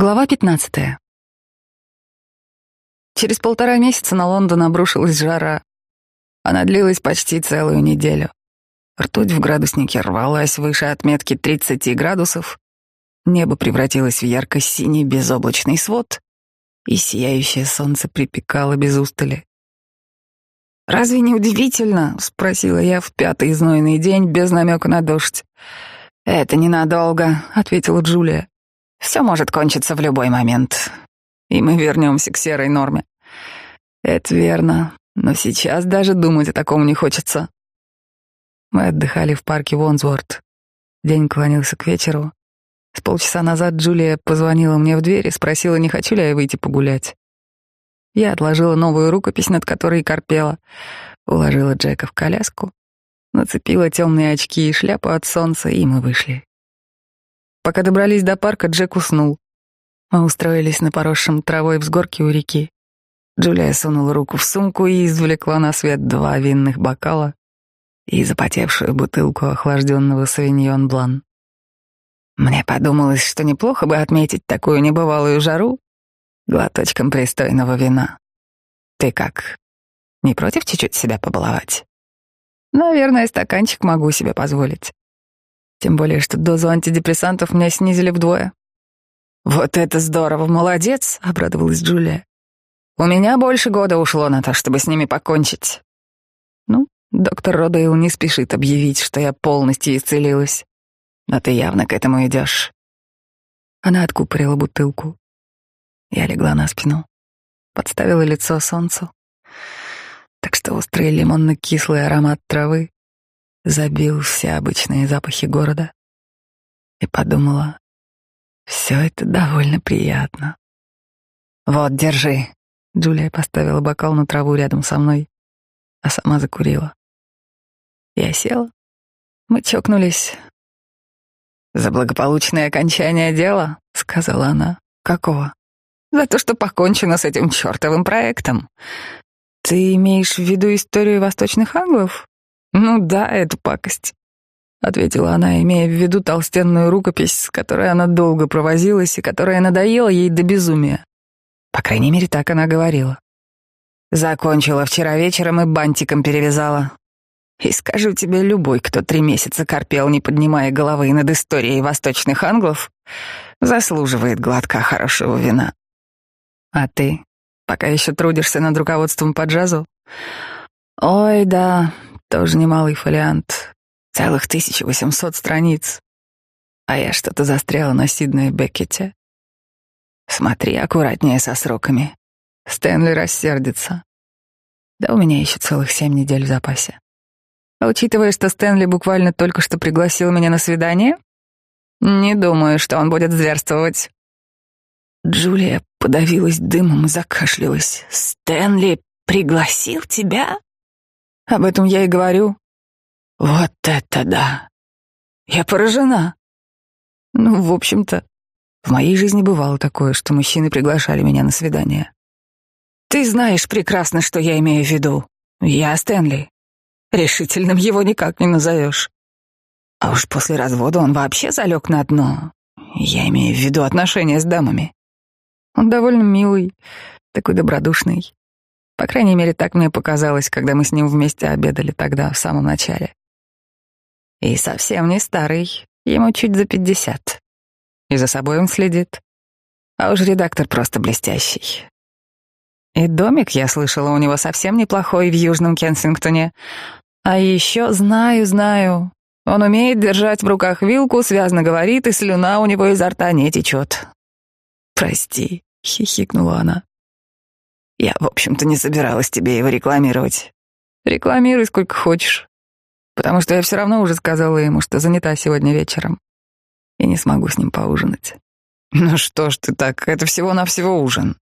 Глава 15. Через полтора месяца на Лондон обрушилась жара. Она длилась почти целую неделю. Ртуть в градуснике рвалась выше отметки 30 градусов, небо превратилось в ярко-синий безоблачный свод, и сияющее солнце припекало без устали. «Разве не удивительно?» — спросила я в пятый знойный день без намека на дождь. «Это ненадолго», — ответила Джулия. Все может кончиться в любой момент, и мы вернемся к серой норме. Это верно, но сейчас даже думать о таком не хочется. Мы отдыхали в парке Вонсворт. День клонился к вечеру. С полчаса назад Джулия позвонила мне в дверь и спросила, не хочу ли я выйти погулять. Я отложила новую рукопись, над которой корпела, уложила Джека в коляску, нацепила темные очки и шляпу от солнца, и мы вышли. Пока добрались до парка, Джек уснул. Мы устроились на поросшем травой взгорке у реки. Джулия сунула руку в сумку и извлекла на свет два винных бокала и запотевшую бутылку охлажденного савиньон блан. Мне подумалось, что неплохо бы отметить такую небывалую жару глоточком пристойного вина. Ты как? Не против чуть-чуть себя побаловать? Наверное, стаканчик могу себе позволить. Тем более, что дозу антидепрессантов меня снизили вдвое. «Вот это здорово, молодец!» — обрадовалась Джулия. «У меня больше года ушло на то, чтобы с ними покончить». «Ну, доктор Родейл не спешит объявить, что я полностью исцелилась. Но ты явно к этому идешь». Она откупорила бутылку. Я легла на спину, подставила лицо солнцу. Так что острый лимонно-кислый аромат травы забил все обычные запахи города и подумала, все это довольно приятно. Вот, держи. Джулия поставила бокал на траву рядом со мной, а сама закурила. Я села. Мы чокнулись. «За благополучное окончание дела», — сказала она. «Какого?» «За то, что покончено с этим чертовым проектом. Ты имеешь в виду историю восточных англов?» «Ну да, это пакость», — ответила она, имея в виду толстенную рукопись, с которой она долго провозилась и которая надоела ей до безумия. По крайней мере, так она говорила. Закончила вчера вечером и бантиком перевязала. И скажу тебе, любой, кто три месяца корпел, не поднимая головы над историей восточных англов, заслуживает глотка хорошего вина. А ты пока еще трудишься над руководством по джазу? Ой, да, тоже немалый фолиант. Целых 1800 страниц. А я что-то застряла на Сиднее Беккете. Смотри аккуратнее со сроками. Стэнли рассердится. Да у меня еще целых семь недель в запасе. А учитывая, что Стэнли буквально только что пригласил меня на свидание, не думаю, что он будет зверствовать. Джулия подавилась дымом и закашлялась. «Стэнли пригласил тебя?» Об этом я и говорю. Вот это да! Я поражена. Ну, в общем-то, в моей жизни бывало такое, что мужчины приглашали меня на свидание. Ты знаешь прекрасно, что я имею в виду. Я Стэнли. Решительным его никак не назовешь. А уж после развода он вообще залег на дно. Я имею в виду отношения с дамами. Он довольно милый, такой добродушный. По крайней мере, так мне показалось, когда мы с ним вместе обедали тогда, в самом начале. И совсем не старый, ему чуть за пятьдесят. И за собой он следит. А уж редактор просто блестящий. И домик, я слышала, у него совсем неплохой в Южном Кенсингтоне. А еще знаю, знаю, он умеет держать в руках вилку, связно говорит, и слюна у него изо рта не течет. «Прости», — хихикнула она. Я, в общем-то, не собиралась тебе его рекламировать. Рекламируй сколько хочешь. Потому что я все равно уже сказала ему, что занята сегодня вечером. И не смогу с ним поужинать. Ну что ж ты так, это всего-навсего ужин.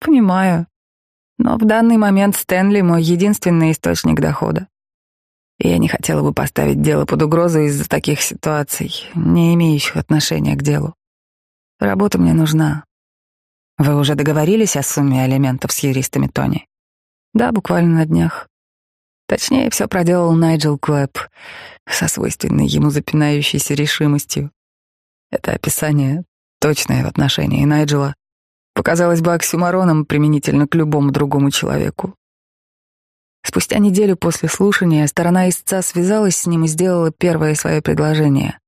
Понимаю. Но в данный момент Стэнли мой единственный источник дохода. И я не хотела бы поставить дело под угрозу из-за таких ситуаций, не имеющих отношения к делу. Работа мне нужна, вы уже договорились о сумме алиментов с юристами Тони? Да, буквально на днях. Точнее, все проделал Найджел Клэп со свойственной ему запинающейся решимостью. Это описание точное в отношении Найджела показалось бы оксюмароном применительно к любому другому человеку. Спустя неделю после слушания сторона истца связалась с ним и сделала первое свое предложение.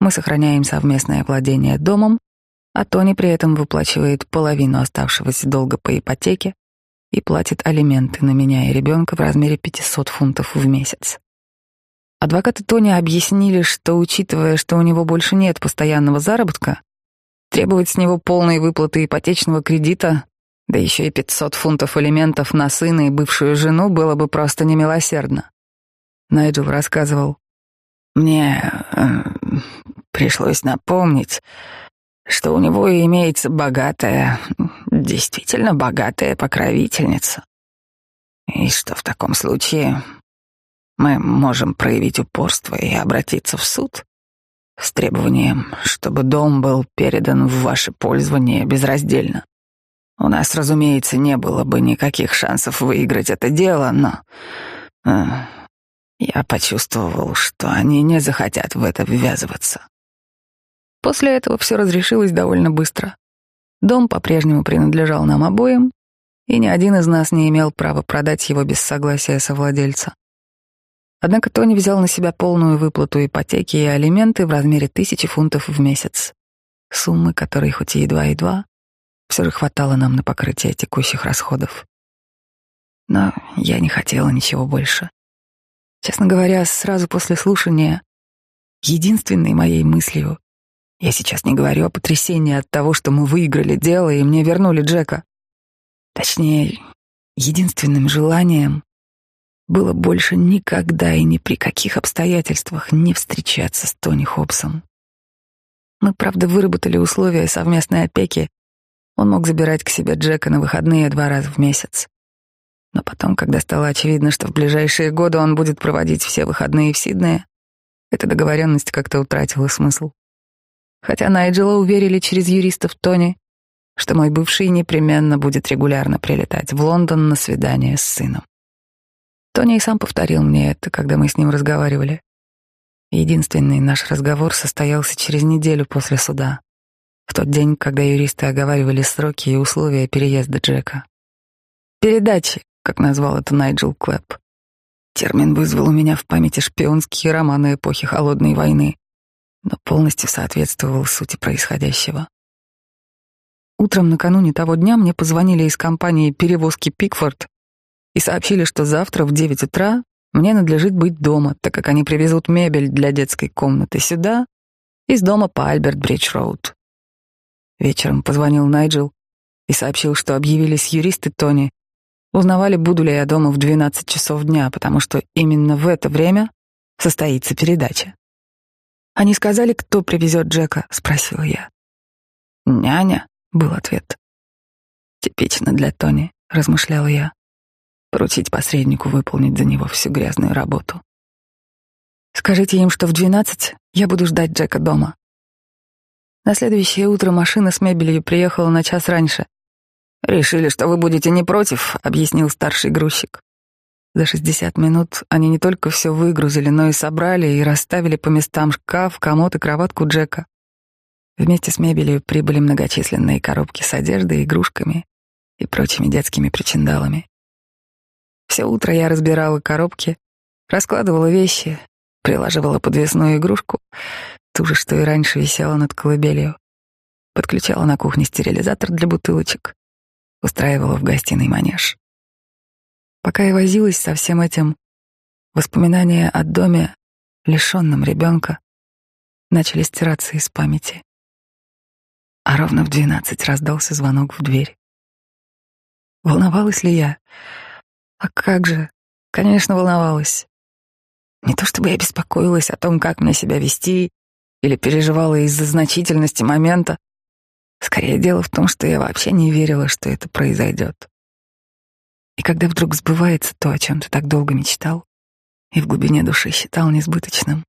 Мы сохраняем совместное владение домом, а Тони при этом выплачивает половину оставшегося долга по ипотеке и платит алименты на меня и ребенка в размере 500 фунтов в месяц. Адвокаты Тони объяснили, что, учитывая, что у него больше нет постоянного заработка, требовать с него полной выплаты ипотечного кредита, да еще и 500 фунтов алиментов на сына и бывшую жену было бы просто немилосердно. Найджел рассказывал, «Мне э, пришлось напомнить, что у него имеется богатая, действительно богатая покровительница, и что в таком случае мы можем проявить упорство и обратиться в суд с требованием, чтобы дом был передан в ваше пользование безраздельно. У нас, разумеется, не было бы никаких шансов выиграть это дело, но э, я почувствовал, что они не захотят в это ввязываться. После этого все разрешилось довольно быстро. Дом по-прежнему принадлежал нам обоим, и ни один из нас не имел права продать его без согласия совладельца. Однако Тони взял на себя полную выплату ипотеки и алименты в размере тысячи фунтов в месяц, суммы которой хоть и едва-едва, все же хватало нам на покрытие текущих расходов. Но я не хотела ничего больше. Честно говоря, сразу после слушания единственной моей мыслью я сейчас не говорю о потрясении от того, что мы выиграли дело и мне вернули Джека. Точнее, единственным желанием было больше никогда и ни при каких обстоятельствах не встречаться с Тони Хобсом. Мы, правда, выработали условия совместной опеки. Он мог забирать к себе Джека на выходные два раза в месяц. Но потом, когда стало очевидно, что в ближайшие годы он будет проводить все выходные в Сиднее, эта договоренность как-то утратила смысл. Хотя Найджела уверили через юристов Тони, что мой бывший непременно будет регулярно прилетать в Лондон на свидание с сыном. Тони и сам повторил мне это, когда мы с ним разговаривали. Единственный наш разговор состоялся через неделю после суда, в тот день, когда юристы оговаривали сроки и условия переезда Джека. «Передачи», как назвал это Найджел Клэп. Термин вызвал у меня в памяти шпионские романы эпохи Холодной войны, но полностью соответствовал сути происходящего. Утром накануне того дня мне позвонили из компании перевозки «Пикфорд» и сообщили, что завтра в девять утра мне надлежит быть дома, так как они привезут мебель для детской комнаты сюда, из дома по Альберт-Бридж-Роуд. Вечером позвонил Найджел и сообщил, что объявились юристы Тони, узнавали, буду ли я дома в 12 часов дня, потому что именно в это время состоится передача. «Они сказали, кто привезет Джека?» — спросила я. «Няня», — был ответ. «Типично для Тони», — размышляла я поручить посреднику выполнить за него всю грязную работу. Скажите им, что в двенадцать я буду ждать Джека дома. На следующее утро машина с мебелью приехала на час раньше. «Решили, что вы будете не против», — объяснил старший грузчик. За шестьдесят минут они не только все выгрузили, но и собрали и расставили по местам шкаф, комод и кроватку Джека. Вместе с мебелью прибыли многочисленные коробки с одеждой, игрушками и прочими детскими причиндалами. Все утро я разбирала коробки, раскладывала вещи, прилаживала подвесную игрушку, ту же, что и раньше висела над колыбелью, подключала на кухне стерилизатор для бутылочек, устраивала в гостиной манеж. Пока я возилась со всем этим, воспоминания о доме, лишенном ребенка, начали стираться из памяти. А ровно в двенадцать раздался звонок в дверь. Волновалась ли я? А как же? Конечно, волновалась. Не то чтобы я беспокоилась о том, как мне себя вести, или переживала из-за значительности момента. Скорее дело в том, что я вообще не верила, что это произойдет. И когда вдруг сбывается то, о чем ты так долго мечтал, и в глубине души считал несбыточным,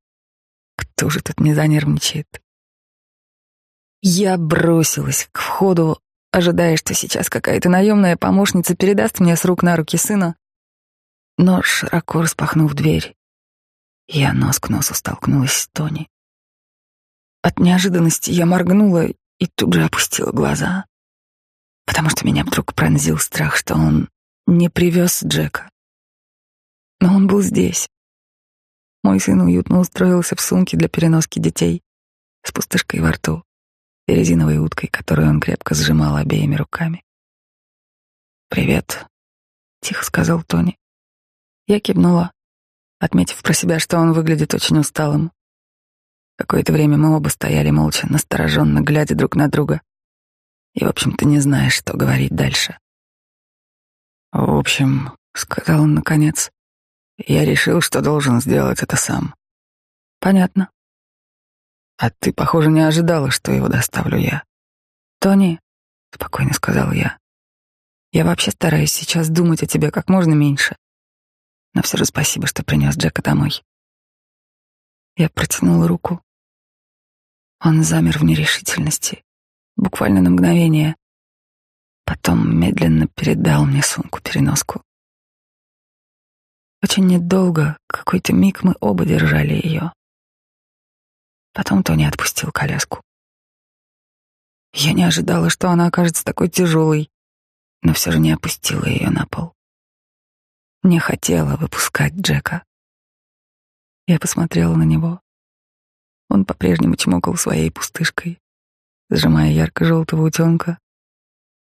кто же тут не занервничает? Я бросилась к входу, ожидая, что сейчас какая-то наемная помощница передаст мне с рук на руки сына, но, широко распахнув дверь, я нос к носу столкнулась с Тони. От неожиданности я моргнула и тут же опустила глаза, потому что меня вдруг пронзил страх, что он не привез Джека. Но он был здесь. Мой сын уютно устроился в сумке для переноски детей с пустышкой во рту и резиновой уткой, которую он крепко сжимал обеими руками. «Привет», — тихо сказал Тони. Я кивнула, отметив про себя, что он выглядит очень усталым. Какое-то время мы оба стояли молча, настороженно глядя друг на друга. И, в общем-то, не зная, что говорить дальше. «В общем», — сказал он наконец, — «я решил, что должен сделать это сам». «Понятно». «А ты, похоже, не ожидала, что его доставлю я». «Тони», — спокойно сказал я, — «я вообще стараюсь сейчас думать о тебе как можно меньше. Но все же спасибо, что принес Джека домой». Я протянула руку. Он замер в нерешительности, буквально на мгновение, Потом медленно передал мне сумку-переноску. Очень недолго, какой-то миг мы оба держали ее. Потом Тони отпустил коляску. Я не ожидала, что она окажется такой тяжелой, но все же не опустила ее на пол. Не хотела выпускать Джека. Я посмотрела на него. Он по-прежнему чмокал своей пустышкой, сжимая ярко-желтого утенка,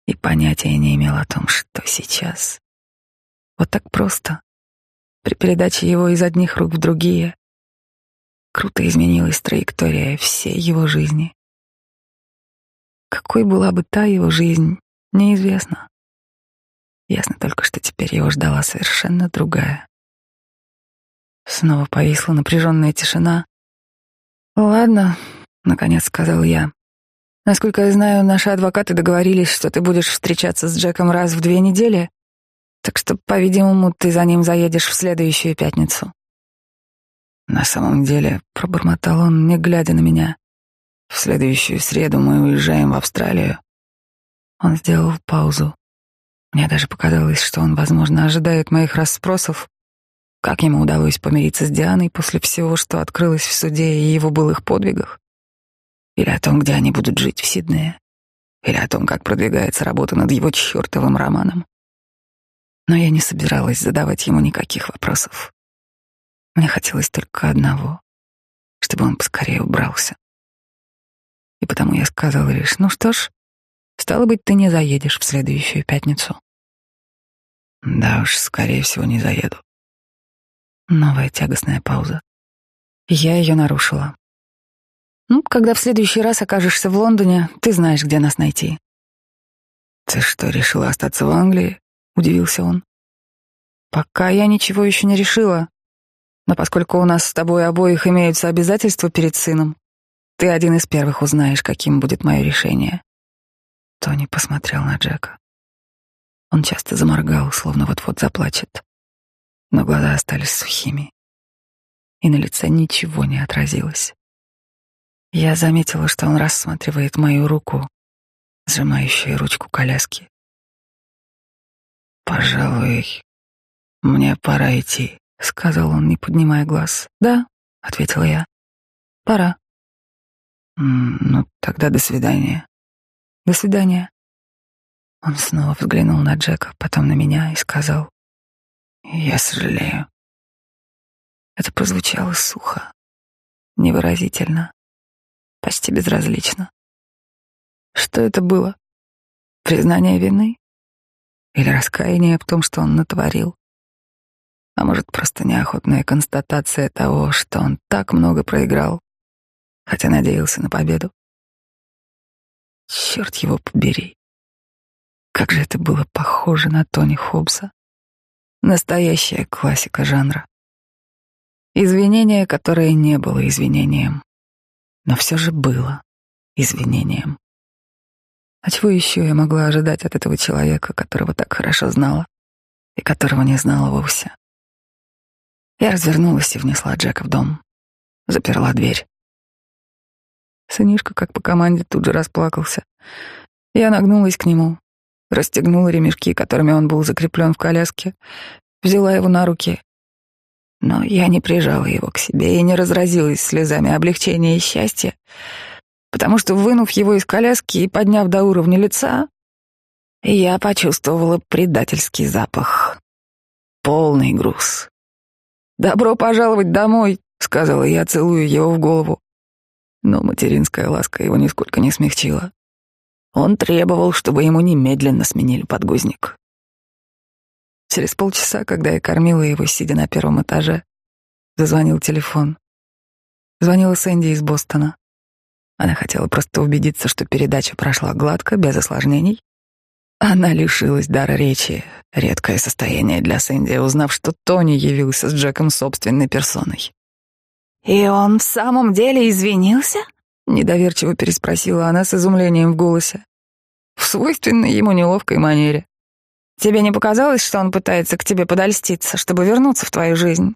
и понятия не имел о том, что сейчас. Вот так просто, при передаче его из одних рук в другие, круто изменилась траектория всей его жизни. Какой была бы та его жизнь, неизвестно. Ясно только, что теперь его ждала совершенно другая. Снова повисла напряженная тишина. «Ладно», — наконец сказал я. Насколько я знаю, наши адвокаты договорились, что ты будешь встречаться с Джеком раз в две недели, так что, по-видимому, ты за ним заедешь в следующую пятницу. На самом деле, пробормотал он, не глядя на меня. В следующую среду мы уезжаем в Австралию. Он сделал паузу. Мне даже показалось, что он, возможно, ожидает моих расспросов, как ему удалось помириться с Дианой после всего, что открылось в суде и его былых подвигах. Или о том, где они будут жить в Сиднее. Или о том, как продвигается работа над его чертовым романом. Но я не собиралась задавать ему никаких вопросов. Мне хотелось только одного, чтобы он поскорее убрался. И потому я сказала лишь, ну что ж, стало быть, ты не заедешь в следующую пятницу. Да уж, скорее всего, не заеду. Новая тягостная пауза. Я ее нарушила. Ну, когда в следующий раз окажешься в Лондоне, ты знаешь, где нас найти. Ты что, решила остаться в Англии? Удивился он. Пока я ничего еще не решила. Но поскольку у нас с тобой обоих имеются обязательства перед сыном, ты один из первых узнаешь, каким будет мое решение. Тони посмотрел на Джека. Он часто заморгал, словно вот-вот заплачет. Но глаза остались сухими. И на лице ничего не отразилось. Я заметила, что он рассматривает мою руку, сжимающую ручку коляски. «Пожалуй, мне пора идти», — сказал он, не поднимая глаз. «Да», — ответила я. «Пора». «Ну, тогда до свидания». «До свидания». Он снова взглянул на Джека, потом на меня и сказал, «Я сожалею». Это прозвучало сухо, невыразительно почти безразлично. Что это было? Признание вины? Или раскаяние в том, что он натворил? А может, просто неохотная констатация того, что он так много проиграл, хотя надеялся на победу? Черт его побери. Как же это было похоже на Тони Хоббса. Настоящая классика жанра. Извинение, которое не было извинением но все же было извинением. А чего еще я могла ожидать от этого человека, которого так хорошо знала и которого не знала вовсе? Я развернулась и внесла Джека в дом, заперла дверь. Сынишка, как по команде, тут же расплакался. Я нагнулась к нему, расстегнула ремешки, которыми он был закреплен в коляске, взяла его на руки но я не прижала его к себе и не разразилась слезами облегчения и счастья, потому что, вынув его из коляски и подняв до уровня лица, я почувствовала предательский запах. Полный груз. «Добро пожаловать домой», — сказала я, целуя его в голову. Но материнская ласка его нисколько не смягчила. Он требовал, чтобы ему немедленно сменили подгузник. Через полчаса, когда я кормила его, сидя на первом этаже, зазвонил телефон. Звонила Сэнди из Бостона. Она хотела просто убедиться, что передача прошла гладко, без осложнений. Она лишилась дара речи, редкое состояние для Сэнди, узнав, что Тони явился с Джеком собственной персоной. «И он в самом деле извинился?» — недоверчиво переспросила она с изумлением в голосе. В свойственной ему неловкой манере. «Тебе не показалось, что он пытается к тебе подольститься, чтобы вернуться в твою жизнь?»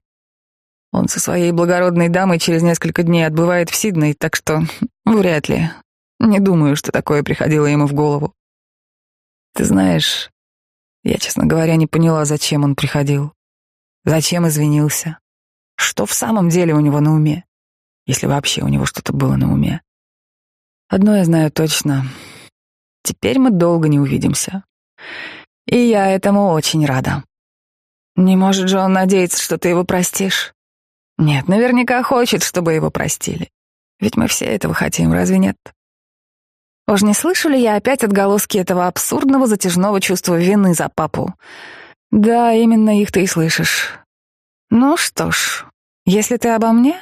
Он со своей благородной дамой через несколько дней отбывает в Сидней, так что вряд ли. Не думаю, что такое приходило ему в голову. Ты знаешь, я, честно говоря, не поняла, зачем он приходил. Зачем извинился. Что в самом деле у него на уме? Если вообще у него что-то было на уме. Одно я знаю точно. Теперь мы долго не увидимся. И я этому очень рада. Не может же он надеяться, что ты его простишь? Нет, наверняка хочет, чтобы его простили. Ведь мы все этого хотим, разве нет? Уж не слышу ли я опять отголоски этого абсурдного затяжного чувства вины за папу? Да, именно их ты и слышишь. Ну что ж, если ты обо мне,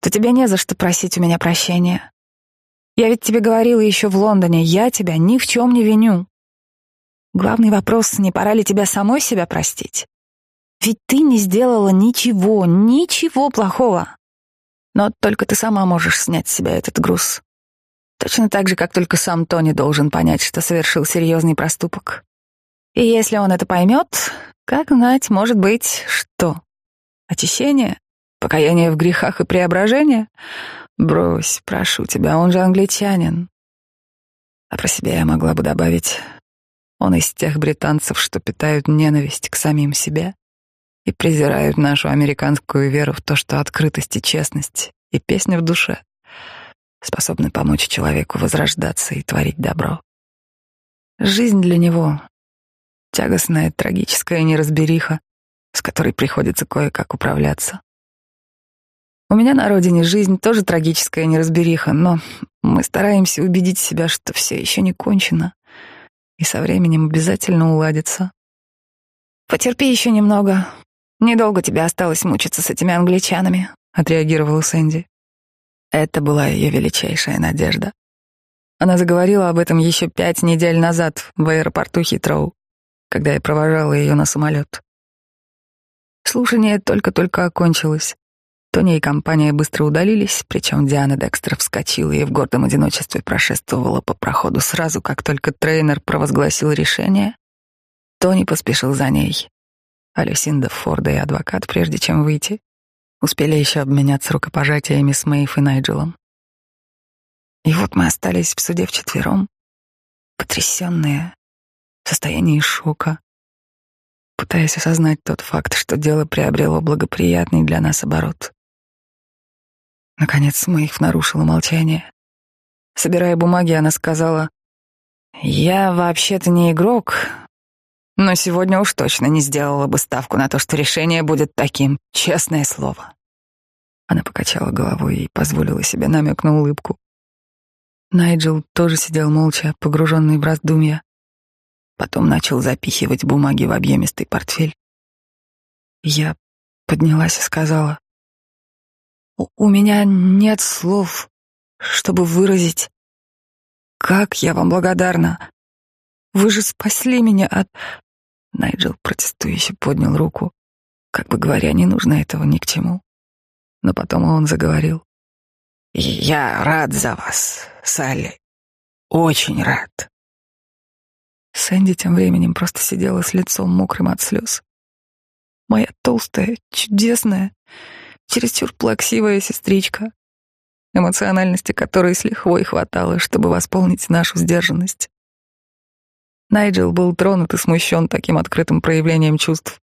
то тебе не за что просить у меня прощения. Я ведь тебе говорила еще в Лондоне, я тебя ни в чем не виню. Главный вопрос, не пора ли тебя самой себя простить? Ведь ты не сделала ничего, ничего плохого. Но только ты сама можешь снять с себя этот груз. Точно так же, как только сам Тони должен понять, что совершил серьезный проступок. И если он это поймет, как знать, может быть, что? Очищение? Покаяние в грехах и преображение? Брось, прошу тебя, он же англичанин. А про себя я могла бы добавить, он из тех британцев, что питают ненависть к самим себе и презирают нашу американскую веру в то, что открытость и честность и песня в душе способны помочь человеку возрождаться и творить добро. Жизнь для него — тягостная, трагическая неразбериха, с которой приходится кое-как управляться. У меня на родине жизнь тоже трагическая неразбериха, но мы стараемся убедить себя, что все еще не кончено, и со временем обязательно уладится. Потерпи еще немного, «Недолго тебе осталось мучиться с этими англичанами», — отреагировала Сэнди. Это была ее величайшая надежда. Она заговорила об этом еще пять недель назад в аэропорту Хитроу, когда я провожала ее на самолет. Слушание только-только окончилось. Тони и компания быстро удалились, причем Диана Декстер вскочила и в гордом одиночестве прошествовала по проходу сразу, как только тренер провозгласил решение. Тони поспешил за ней а Люсинда Форда и адвокат, прежде чем выйти, успели еще обменяться рукопожатиями с Мэйв и Найджелом. И вот мы остались в суде вчетвером, потрясенные, в состоянии шока, пытаясь осознать тот факт, что дело приобрело благоприятный для нас оборот. Наконец Мэйв нарушила молчание. Собирая бумаги, она сказала, «Я вообще-то не игрок, но сегодня уж точно не сделала бы ставку на то, что решение будет таким, честное слово. Она покачала головой и позволила себе намек на улыбку. Найджел тоже сидел молча, погруженный в раздумья. Потом начал запихивать бумаги в объемистый портфель. Я поднялась и сказала, «У меня нет слов, чтобы выразить, как я вам благодарна. Вы же спасли меня от... Найджел протестующе поднял руку, как бы говоря, не нужно этого ни к чему. Но потом он заговорил. «Я рад за вас, Салли. Очень рад». Сэнди тем временем просто сидела с лицом мокрым от слез. Моя толстая, чудесная, чересчур плаксивая сестричка, эмоциональности которой с лихвой хватало, чтобы восполнить нашу сдержанность. Найджел был тронут и смущен таким открытым проявлением чувств.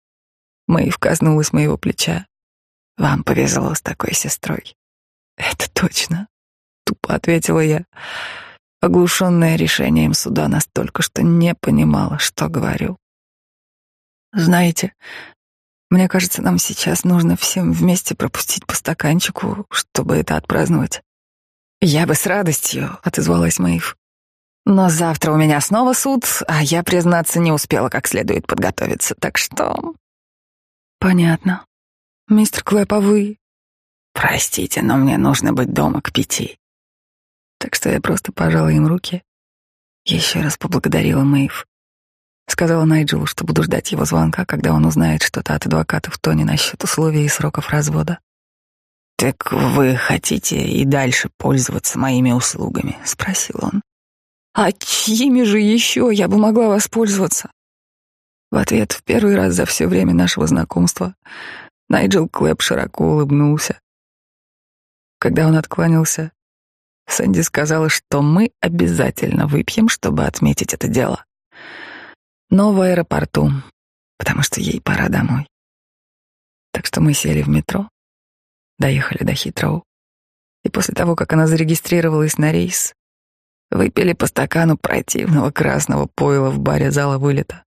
Мэйв коснулась моего плеча. «Вам повезло с такой сестрой». «Это точно», — тупо ответила я, оглушенная решением суда настолько, что не понимала, что говорю. Знаете, мне кажется, нам сейчас нужно всем вместе пропустить по стаканчику, чтобы это отпраздновать. Я бы с радостью, отозвалась Мэйв. Но завтра у меня снова суд, а я, признаться, не успела как следует подготовиться, так что... Понятно. Мистер Клэп, а вы? Простите, но мне нужно быть дома к пяти. Так что я просто пожала им руки. Еще раз поблагодарила Мэйв. Сказала Найджелу, что буду ждать его звонка, когда он узнает что-то от адвоката в Тони насчет условий и сроков развода. «Так вы хотите и дальше пользоваться моими услугами?» — спросил он. «А чьими же еще я бы могла воспользоваться?» В ответ в первый раз за все время нашего знакомства Найджел Клэп широко улыбнулся. Когда он откланялся, Сэнди сказала, что мы обязательно выпьем, чтобы отметить это дело но в аэропорту, потому что ей пора домой. Так что мы сели в метро, доехали до Хитроу, и после того, как она зарегистрировалась на рейс, выпили по стакану противного красного пойла в баре зала вылета.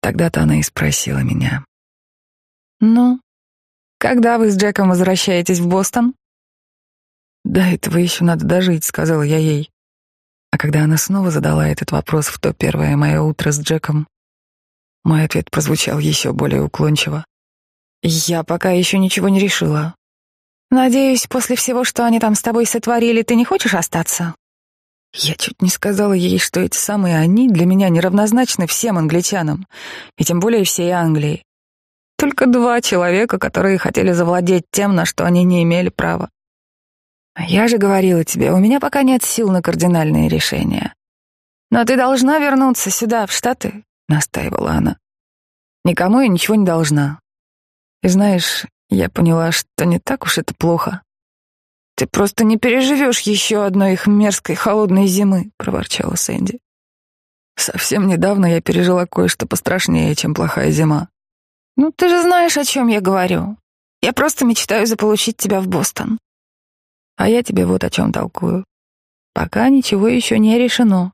Тогда-то она и спросила меня. «Ну, когда вы с Джеком возвращаетесь в Бостон?» «До этого еще надо дожить», — сказала я ей. А когда она снова задала этот вопрос в то первое мое утро с Джеком, мой ответ прозвучал еще более уклончиво. «Я пока еще ничего не решила. Надеюсь, после всего, что они там с тобой сотворили, ты не хочешь остаться?» Я чуть не сказала ей, что эти самые они для меня неравнозначны всем англичанам, и тем более всей Англии. Только два человека, которые хотели завладеть тем, на что они не имели права. Я же говорила тебе, у меня пока нет сил на кардинальные решения. Но ты должна вернуться сюда, в Штаты, настаивала она. Никому я ничего не должна. И знаешь, я поняла, что не так уж это плохо. Ты просто не переживешь еще одной их мерзкой холодной зимы, проворчала Сэнди. Совсем недавно я пережила кое-что пострашнее, чем плохая зима. Ну, ты же знаешь, о чем я говорю. Я просто мечтаю заполучить тебя в Бостон. А я тебе вот о чем толкую. Пока ничего еще не решено.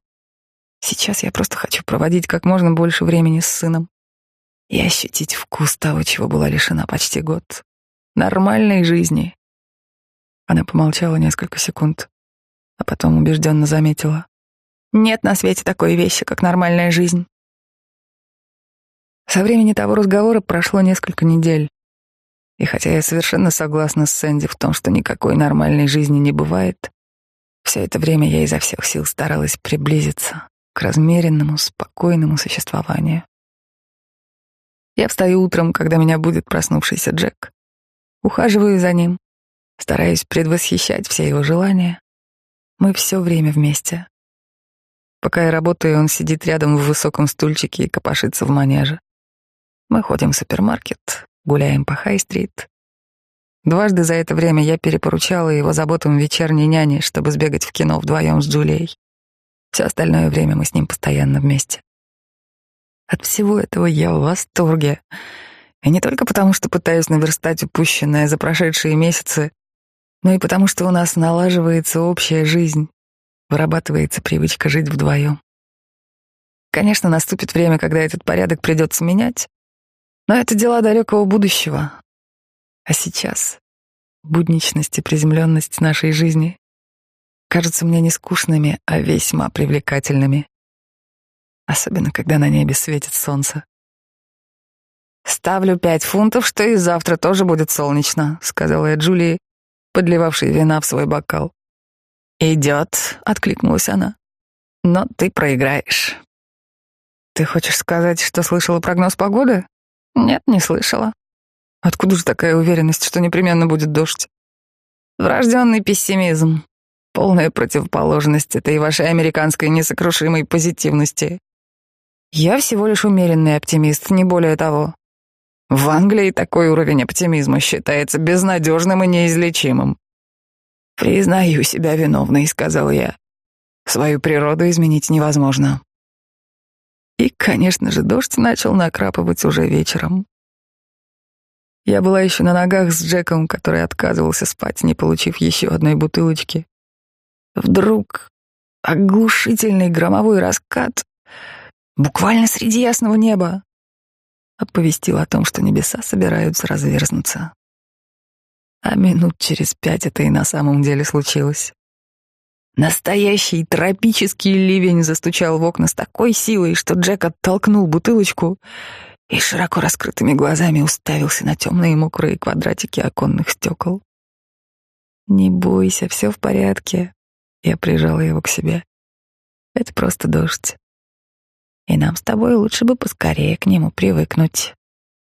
Сейчас я просто хочу проводить как можно больше времени с сыном и ощутить вкус того, чего была лишена почти год. Нормальной жизни. Она помолчала несколько секунд, а потом убежденно заметила. Нет на свете такой вещи, как нормальная жизнь. Со времени того разговора прошло несколько недель. И хотя я совершенно согласна с Сэнди в том, что никакой нормальной жизни не бывает, все это время я изо всех сил старалась приблизиться к размеренному, спокойному существованию. Я встаю утром, когда меня будет проснувшийся Джек. Ухаживаю за ним, стараюсь предвосхищать все его желания. Мы все время вместе. Пока я работаю, он сидит рядом в высоком стульчике и копошится в манеже. Мы ходим в супермаркет, гуляем по Хай-стрит. Дважды за это время я перепоручала его заботам вечерней няни, чтобы сбегать в кино вдвоем с Джулией. Все остальное время мы с ним постоянно вместе. От всего этого я в восторге. И не только потому, что пытаюсь наверстать упущенное за прошедшие месяцы, но и потому, что у нас налаживается общая жизнь, вырабатывается привычка жить вдвоем. Конечно, наступит время, когда этот порядок придется менять, но это дела далекого будущего. А сейчас будничность и приземленность нашей жизни кажутся мне не скучными, а весьма привлекательными. Особенно, когда на небе светит солнце. «Ставлю пять фунтов, что и завтра тоже будет солнечно», — сказала я Джулии, подливавшей вина в свой бокал. «Идет», — откликнулась она. «Но ты проиграешь». «Ты хочешь сказать, что слышала прогноз погоды?» Нет, не слышала. Откуда же такая уверенность, что непременно будет дождь? Врожденный пессимизм. Полная противоположность этой вашей американской несокрушимой позитивности. Я всего лишь умеренный оптимист, не более того. В Англии такой уровень оптимизма считается безнадежным и неизлечимым. «Признаю себя виновной», — сказал я. «Свою природу изменить невозможно». И, конечно же, дождь начал накрапывать уже вечером. Я была еще на ногах с Джеком, который отказывался спать, не получив еще одной бутылочки. Вдруг оглушительный громовой раскат буквально среди ясного неба оповестил о том, что небеса собираются разверзнуться. А минут через пять это и на самом деле случилось. Настоящий тропический ливень застучал в окна с такой силой, что Джек оттолкнул бутылочку и широко раскрытыми глазами уставился на темные мокрые квадратики оконных стекол. «Не бойся, все в порядке», — я прижала его к себе. «Это просто дождь. И нам с тобой лучше бы поскорее к нему привыкнуть».